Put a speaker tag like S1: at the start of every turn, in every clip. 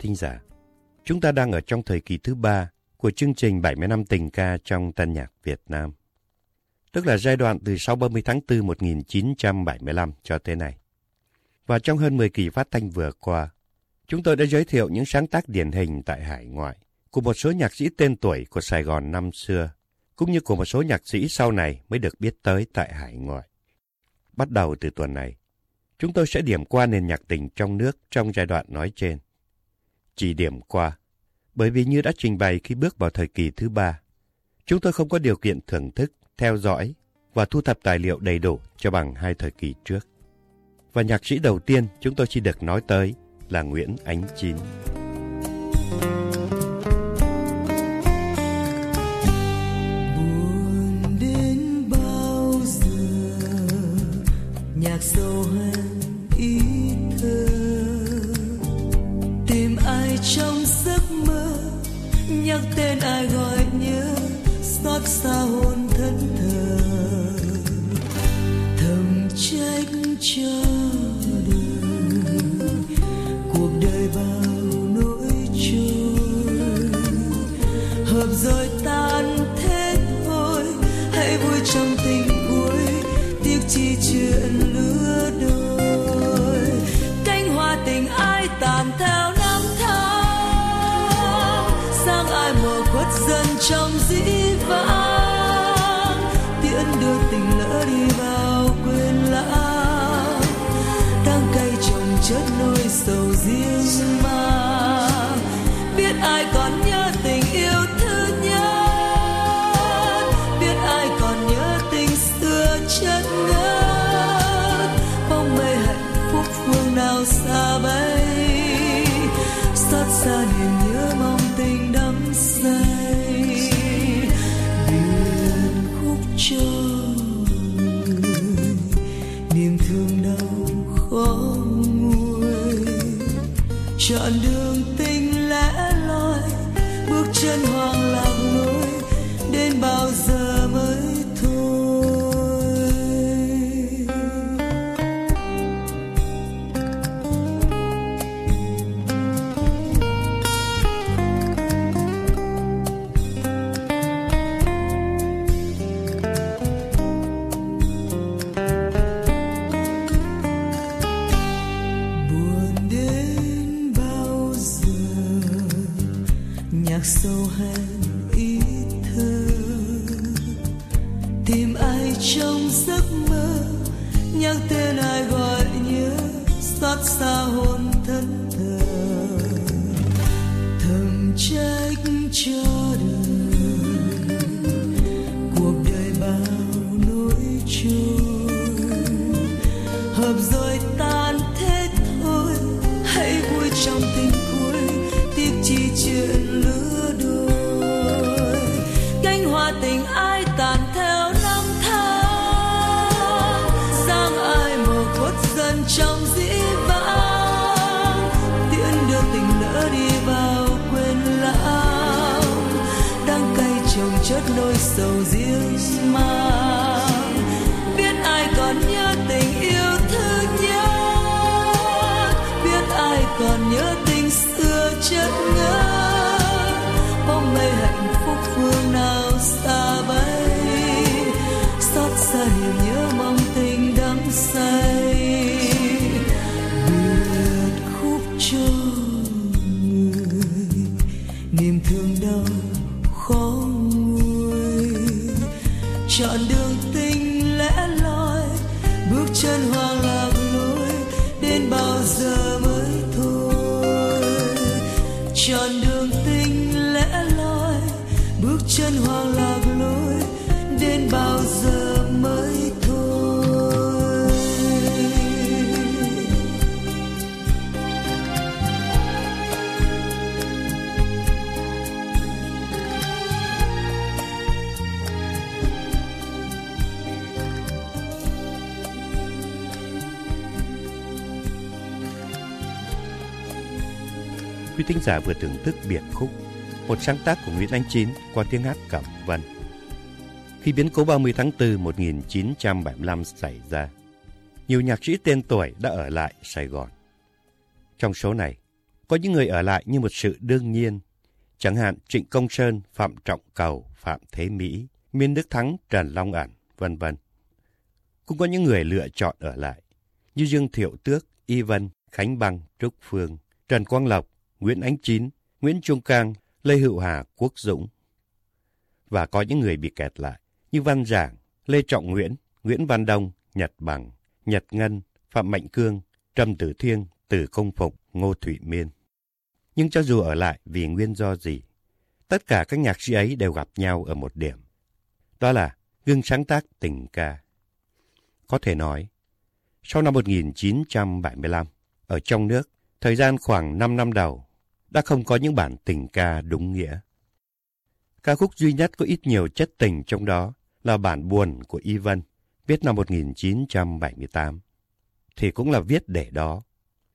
S1: thính giả. Chúng ta đang ở trong thời kỳ thứ ba của chương trình 70 năm tình ca trong tân nhạc Việt Nam. Tức là giai đoạn từ sau 30 tháng 4 1975 cho tới nay. Và trong hơn 10 kỳ phát thanh vừa qua, chúng tôi đã giới thiệu những sáng tác điển hình tại hải ngoại của một số nhạc sĩ tên tuổi của Sài Gòn năm xưa, cũng như của một số nhạc sĩ sau này mới được biết tới tại hải ngoại. Bắt đầu từ tuần này, chúng tôi sẽ điểm qua nền nhạc tình trong nước trong giai đoạn nói trên. Chỉ điểm qua, bởi vì như đã trình bày khi bước vào thời kỳ thứ ba, chúng tôi không có điều kiện thưởng thức, theo dõi và thu thập tài liệu đầy đủ cho bằng hai thời kỳ trước. Và nhạc sĩ đầu tiên chúng tôi chỉ được nói tới là Nguyễn Ánh Chín.
S2: buồn đến bao giờ nhạc sâu trong giấc mơ, nhắc tên ai gọi nhớ, xót xa hồn thân thờ. Thầm trách cho đi vào quên lãng. Đang cây trồng chất nỗi sầu riêng. Chọn đường tình lẽ loi bước chân hoang lạc tìm ai trong giấc mơ, nhắc tên ai gọi nhớ xót xa hồn thân thờ. Thầm trách cho trong dĩ vãng, tiễn đưa tình lỡ đi vào quên lãng. Đang cay chồng chất nỗi sầu riêng mang. Biết ai còn nhớ tình yêu thứ nhất biết ai còn nhớ tình xưa chất ngỡ. Bóng mây hạnh phúc phương chọn đường
S1: Quý thính giả vừa thưởng thức Biệt Khúc, một sáng tác của Nguyễn Ánh Chín qua tiếng hát Cẩm Vân. Khi biến cố 30 tháng 4 1975 xảy ra, nhiều nhạc sĩ tên tuổi đã ở lại Sài Gòn. Trong số này, Có những người ở lại như một sự đương nhiên. Chẳng hạn Trịnh Công Sơn, Phạm Trọng Cầu, Phạm Thế Mỹ, Miên Đức Thắng, Trần Long Ẩn, vân vân. Cũng có những người lựa chọn ở lại, như Dương Thiệu Tước, Y Vân, Khánh Băng, Trúc Phương, Trần Quang Lộc, Nguyễn Ánh Chín, Nguyễn Trung Cang, Lê Hữu Hà, Quốc Dũng. Và có những người bị kẹt lại, như Văn Giảng, Lê Trọng Nguyễn, Nguyễn Văn Đông, Nhật Bằng, Nhật Ngân, Phạm Mạnh Cương, Trầm Tử Thiên, Tử Công Phục, Ngô Thụy Miên. Nhưng cho dù ở lại vì nguyên do gì, tất cả các nhạc sĩ ấy đều gặp nhau ở một điểm. Đó là gương sáng tác tình ca. Có thể nói, sau năm 1975, ở trong nước, thời gian khoảng 5 năm đầu, đã không có những bản tình ca đúng nghĩa. Ca khúc duy nhất có ít nhiều chất tình trong đó là bản buồn của Y Vân, viết năm 1978. Thì cũng là viết để đó,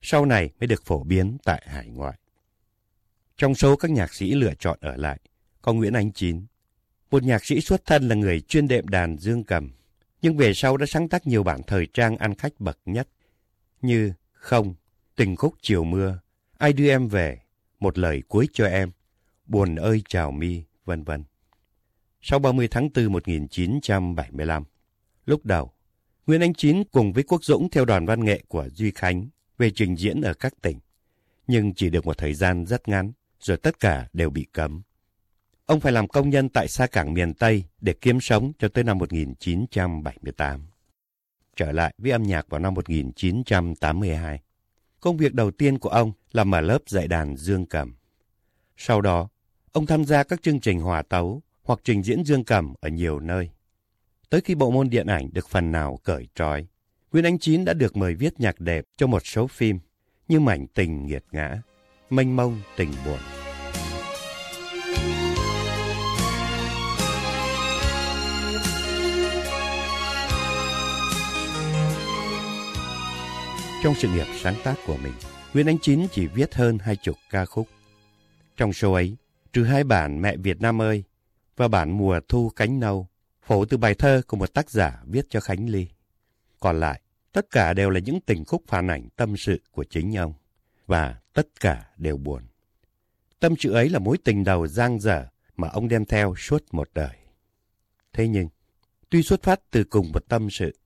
S1: sau này mới được phổ biến tại hải ngoại. Trong số các nhạc sĩ lựa chọn ở lại, có Nguyễn Anh Chín, một nhạc sĩ xuất thân là người chuyên đệm đàn dương cầm, nhưng về sau đã sáng tác nhiều bản thời trang ăn khách bậc nhất, như Không, Tình khúc chiều mưa, Ai đưa em về, một lời cuối cho em, Buồn ơi chào mi, vân vân. Sau 30 tháng 4 1975, lúc đầu, Nguyễn Anh Chín cùng với Quốc Dũng theo đoàn văn nghệ của Duy Khánh về trình diễn ở các tỉnh, nhưng chỉ được một thời gian rất ngắn, rồi tất cả đều bị cấm. Ông phải làm công nhân tại xa cảng miền Tây để kiếm sống cho tới năm 1978. Trở lại với âm nhạc vào năm 1982. Công việc đầu tiên của ông là mở lớp dạy đàn dương cầm. Sau đó, ông tham gia các chương trình hòa tấu hoặc trình diễn dương cầm ở nhiều nơi. Tới khi bộ môn điện ảnh được phần nào cởi trói, Nguyễn Ánh Chín đã được mời viết nhạc đẹp cho một số phim như Mảnh tình nghiệt ngã, Mênh mông tình buồn. Trong sự nghiệp sáng tác của mình, Nguyễn Ánh Chín chỉ viết hơn hai chục ca khúc. Trong số ấy, trừ hai bản Mẹ Việt Nam ơi và bản Mùa thu cánh nâu, phổ từ bài thơ của một tác giả viết cho Khánh Ly. Còn lại, tất cả đều là những tình khúc phản ảnh tâm sự của chính ông, và tất cả đều buồn. Tâm sự ấy là mối tình đầu giang dở mà ông đem theo suốt một đời. Thế nhưng, tuy xuất phát từ cùng một tâm sự,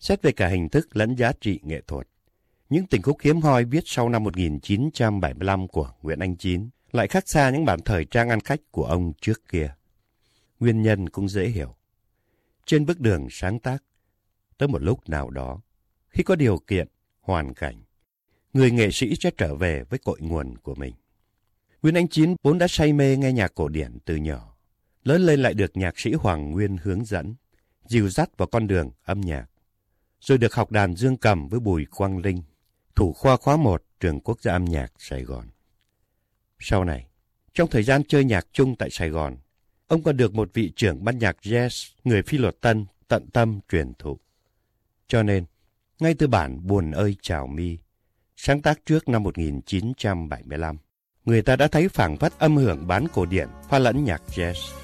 S1: xét về cả hình thức lẫn giá trị nghệ thuật, những tình khúc hiếm hoi viết sau năm 1975 của Nguyễn Anh Chín lại khác xa những bản thời trang ăn khách của ông trước kia. Nguyên nhân cũng dễ hiểu. Trên bước đường sáng tác, tới một lúc nào đó, khi có điều kiện, hoàn cảnh, người nghệ sĩ sẽ trở về với cội nguồn của mình. Nguyễn Anh Chín vốn đã say mê nghe nhạc cổ điển từ nhỏ, lớn lên lại được nhạc sĩ Hoàng Nguyên hướng dẫn, dìu dắt vào con đường âm nhạc, rồi được học đàn dương cầm với Bùi Quang Linh, thủ khoa khóa 1 trường quốc gia âm nhạc Sài Gòn. Sau này, trong thời gian chơi nhạc chung tại Sài Gòn, ông còn được một vị trưởng ban nhạc jazz người Phi Luật Tân tận tâm truyền thụ. Cho nên, ngay từ bản Buồn ơi chào mi, sáng tác trước năm 1975, người ta đã thấy phảng phất âm hưởng bán cổ điển pha lẫn nhạc jazz.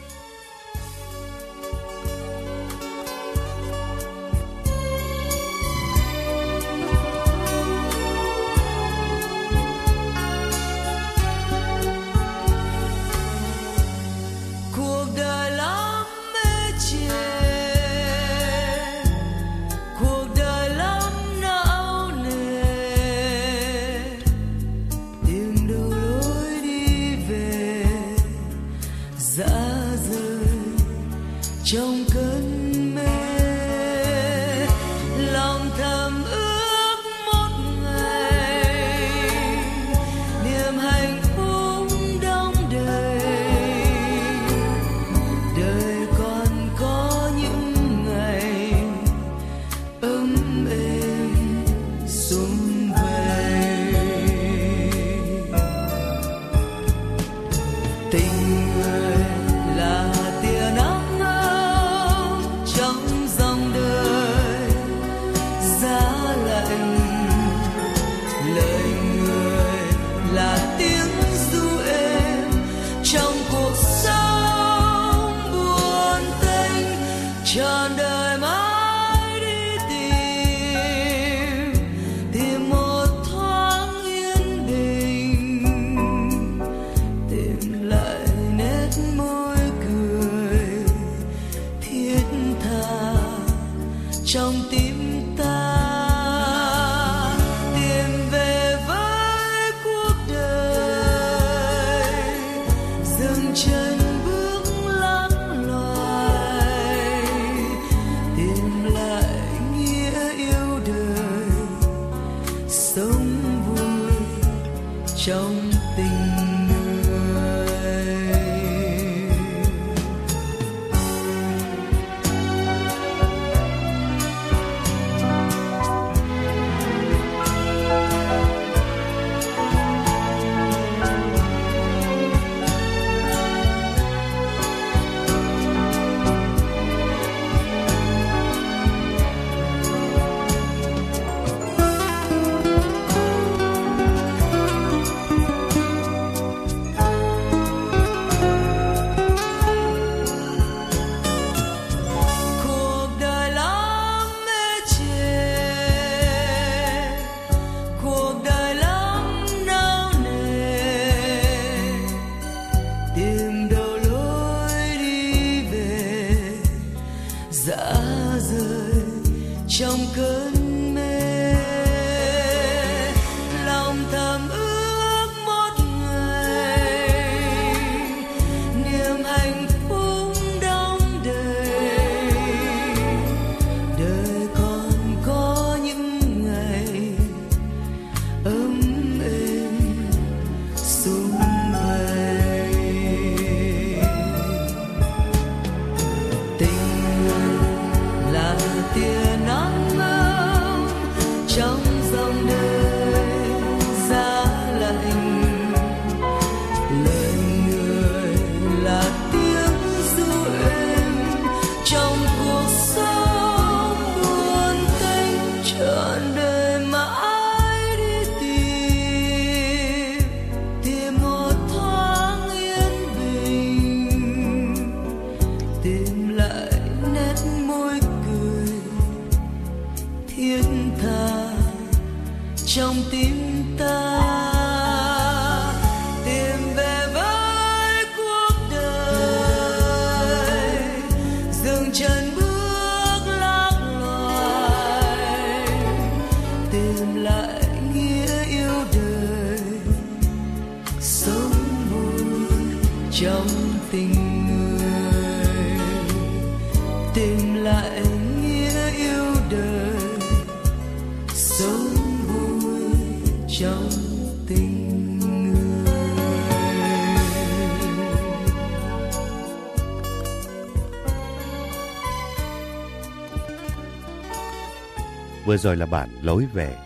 S1: Rồi là bản Lối Về,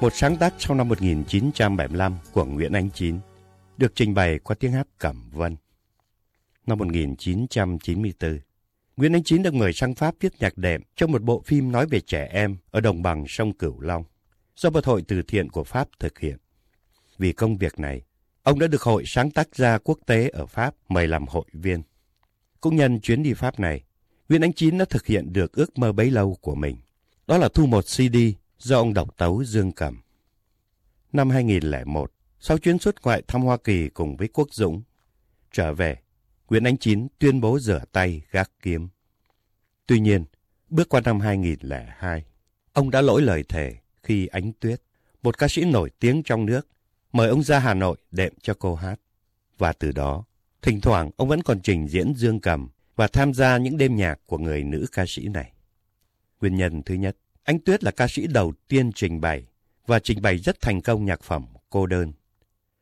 S1: một sáng tác sau năm 1975 của Nguyễn Ánh Chín, được trình bày qua tiếng hát Cẩm Vân. Năm 1994, Nguyễn Ánh Chín được mời sang Pháp viết nhạc đệm trong một bộ phim nói về trẻ em ở đồng bằng sông Cửu Long, do một hội từ thiện của Pháp thực hiện. Vì công việc này, ông đã được Hội Sáng tác gia quốc tế ở Pháp mời làm hội viên. Cũng nhân chuyến đi Pháp này, Nguyễn Ánh Chín đã thực hiện được ước mơ bấy lâu của mình. Đó là thu một CD do ông độc tấu Dương Cầm. Năm 2001, sau chuyến xuất ngoại thăm Hoa Kỳ cùng với Quốc Dũng, trở về, Nguyễn Ánh Chín tuyên bố rửa tay gác kiếm. Tuy nhiên, bước qua năm 2002, ông đã lỗi lời thề khi Ánh Tuyết, một ca sĩ nổi tiếng trong nước, mời ông ra Hà Nội đệm cho cô hát. Và từ đó, thỉnh thoảng ông vẫn còn trình diễn dương cầm và tham gia những đêm nhạc của người nữ ca sĩ này. Nguyên nhân thứ nhất, anh Tuyết là ca sĩ đầu tiên trình bày và trình bày rất thành công nhạc phẩm Cô đơn.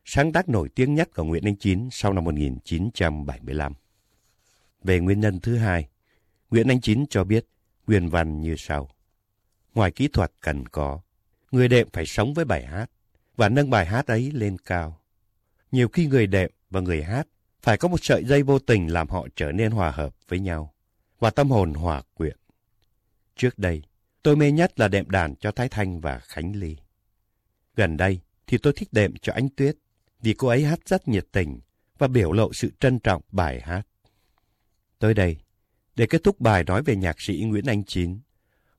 S1: Sáng tác nổi tiếng nhất của Nguyễn Anh Chín sau năm 1975. Về nguyên nhân thứ hai, Nguyễn Anh Chín cho biết nguyên văn như sau. Ngoài kỹ thuật cần có, người đệm phải sống với bài hát và nâng bài hát ấy lên cao. Nhiều khi người đệm và người hát phải có một sợi dây vô tình làm họ trở nên hòa hợp với nhau và tâm hồn hòa quyện. Trước đây, tôi mê nhất là đệm đàn cho Thái Thanh và Khánh Ly. Gần đây thì tôi thích đệm cho Ánh Tuyết vì cô ấy hát rất nhiệt tình và biểu lộ sự trân trọng bài hát. Tới đây, để kết thúc bài nói về nhạc sĩ Nguyễn Anh Chín,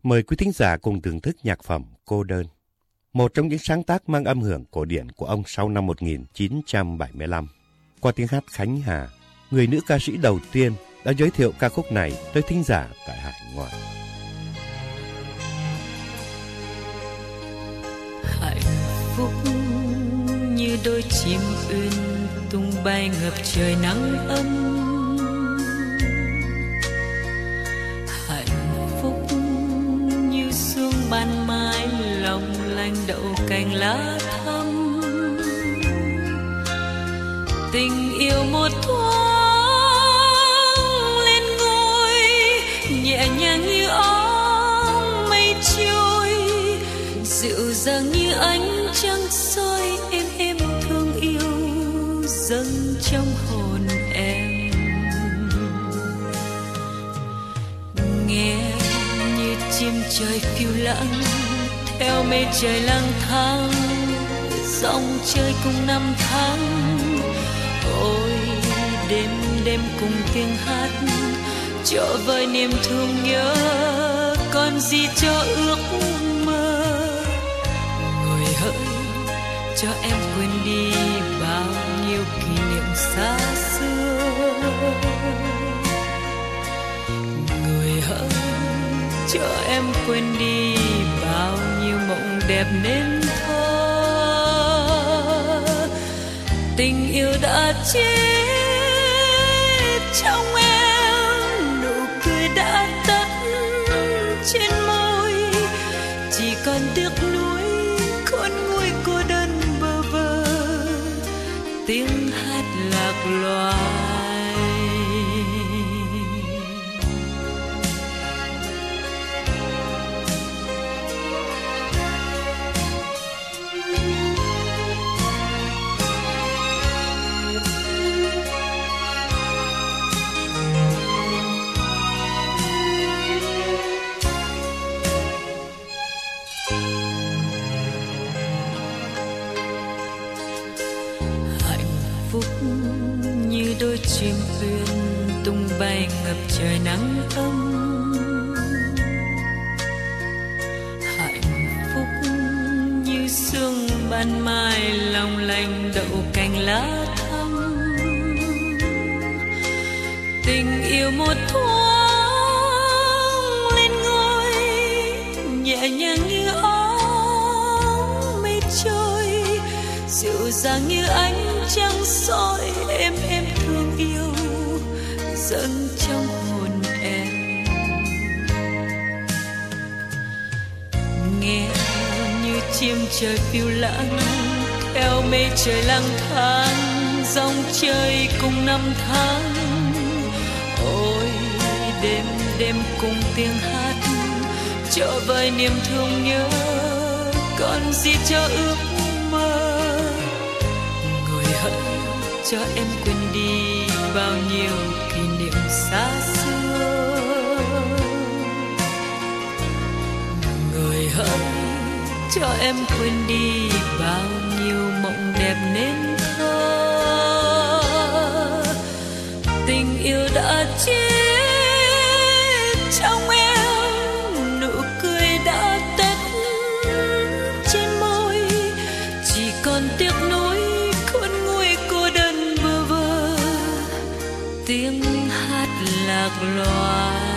S1: mời quý thính giả cùng thưởng thức nhạc phẩm Cô Đơn, một trong những sáng tác mang âm hưởng cổ điển của ông sau năm 1975. Qua tiếng hát Khánh Hà, người nữ ca sĩ đầu tiên đã giới thiệu ca khúc này tới thính giả tại hải ngoại.
S2: Hạnh phúc như đôi chim uyên
S3: tung bay ngập trời nắng ấm. Hạnh phúc như sương ban mai lòng lanh đậu cành lá thắm. Tình yêu một thoáng dường như ánh trăng soi êm êm thương yêu dâng trong hồn em. Nghe như chim trời phiêu lãng, theo mây trời lang thang, dòng chơi cùng năm tháng. Ôi, đêm đêm cùng tiếng hát trở với niềm thương nhớ, còn gì cho ước mơ cho em quên đi bao nhiêu kỷ niệm xa xưa. Người hỡi, cho em quên đi bao nhiêu mộng đẹp nên thơ. Tình yêu đã chết trong tình một thoáng lên ngôi, nhẹ nhàng như óng mây trôi dịu dàng như ánh trăng soi em em thương yêu dâng trong hồn em. Nghe như chim trời phiêu lãng, theo mây trời lang thang, dòng chơi cùng năm tháng đêm đêm cùng tiếng hát. Trở vơi niềm thương nhớ, còn gì cho ước mơ. Người hỡi cho em quên đi bao nhiêu kỷ niệm xa xưa. Người hỡi cho em quên đi bao nhiêu mộng đẹp nên thơ. Tình yêu đã chết tiếng hát lạc loài.